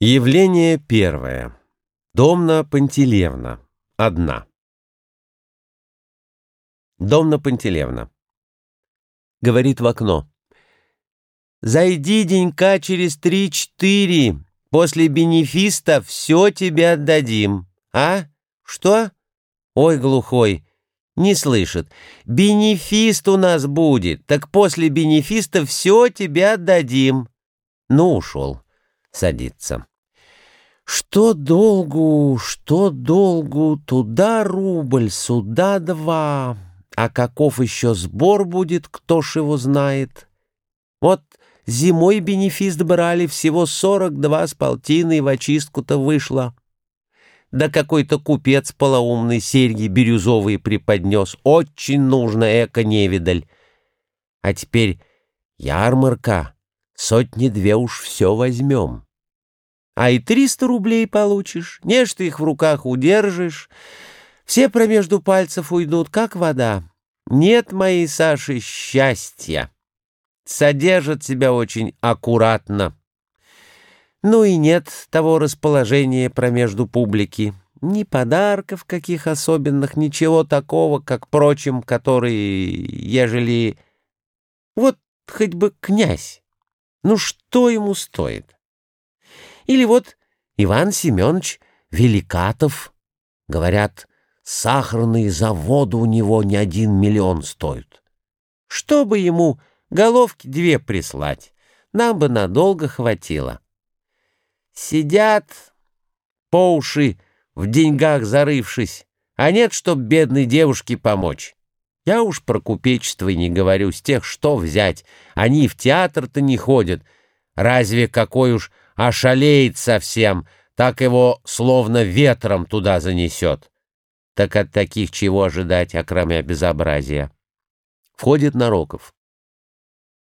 Явление первое. Домна Пантелевна. Одна. Домна Пантелевна. Говорит в окно. «Зайди денька через три-четыре. После бенефиста все тебе отдадим. А? Что? Ой, глухой, не слышит. Бенефист у нас будет, так после бенефиста все тебе отдадим». Ну, ушел. Садится. Что долгу, что долгу, туда рубль, сюда два. А каков еще сбор будет, кто ж его знает? Вот зимой бенефист брали, всего сорок два с полтиной в очистку-то вышло. Да какой-то купец полоумный серьги бирюзовые преподнес. Очень нужно, эко-невидаль. А теперь ярмарка, сотни-две уж все возьмем а и триста рублей получишь. Не ж ты их в руках удержишь. Все промежду пальцев уйдут, как вода. Нет моей Саши счастья. Содержит себя очень аккуратно. Ну и нет того расположения промежду публики. Ни подарков каких особенных, ничего такого, как прочим, которые, ежели... Вот хоть бы князь. Ну что ему стоит? Или вот Иван Семенович Великатов. Говорят, сахарные заводы у него не один миллион стоят. Чтобы ему головки две прислать, нам бы надолго хватило. Сидят по уши в деньгах зарывшись, а нет, чтоб бедной девушке помочь. Я уж про купечество не говорю, с тех что взять. Они в театр-то не ходят. Разве какой уж ошалеет совсем, так его словно ветром туда занесет. Так от таких чего ожидать, окромя безобразия? Входит Нароков.